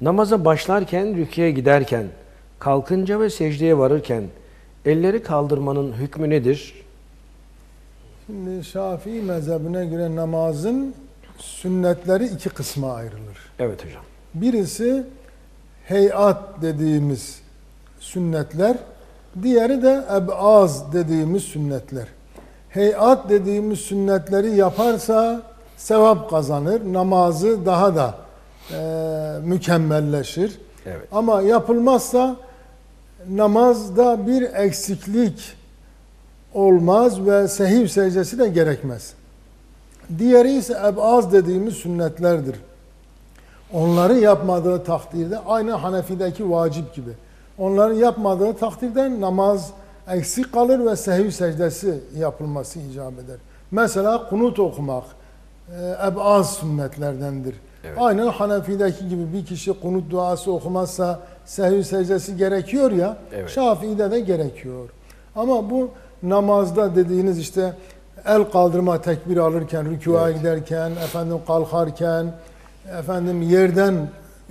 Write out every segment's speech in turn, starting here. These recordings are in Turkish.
Namaza başlarken, rüküye giderken, kalkınca ve secdeye varırken elleri kaldırmanın hükmü nedir? Şimdi Şafii mezhebine göre namazın sünnetleri iki kısma ayrılır. Evet hocam. Birisi heyat dediğimiz sünnetler, diğeri de ebaz dediğimiz sünnetler. Heyat dediğimiz sünnetleri yaparsa sevap kazanır, namazı daha da e, mükemmelleşir. Evet. Ama yapılmazsa namazda bir eksiklik olmaz ve sehiv secdesi de gerekmez. Diğeri ise ebaz dediğimiz sünnetlerdir. Onları yapmadığı takdirde aynı Hanefi'deki vacip gibi. Onları yapmadığı takdirde namaz eksik kalır ve sehiv secdesi yapılması icap eder. Mesela kunut okumak e, ebaz sünnetlerdendir. Evet. Aynen Hanefi'deki gibi bir kişi kunut duası okumazsa sehiv secdesi gerekiyor ya, Evet. Şafii'de de gerekiyor. Ama bu namazda dediğiniz işte el kaldırma tekbir alırken, rükûa Evet. giderken, efendim kalkarken, efendim yerden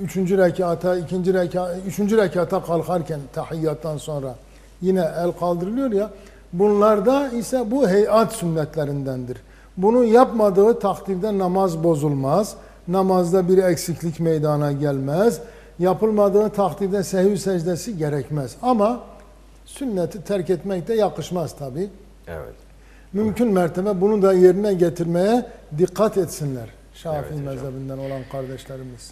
üçüncü rekata, ikinci rekata, üçüncü rekata kalkarken tahiyyattan sonra yine el kaldırılıyor ya. Bunlarda ise bu heyat sünnetlerindendir. Bunu yapmadığı takdirde namaz bozulmaz. Namazda bir eksiklik meydana gelmez. Yapılmadığı takdirde sehiv secdesi gerekmez. Ama sünneti terk etmek de yakışmaz tabi. Evet. Mümkün mertebe bunu da yerine getirmeye dikkat etsinler. Şafii Evet mezhebinden olan kardeşlerimiz.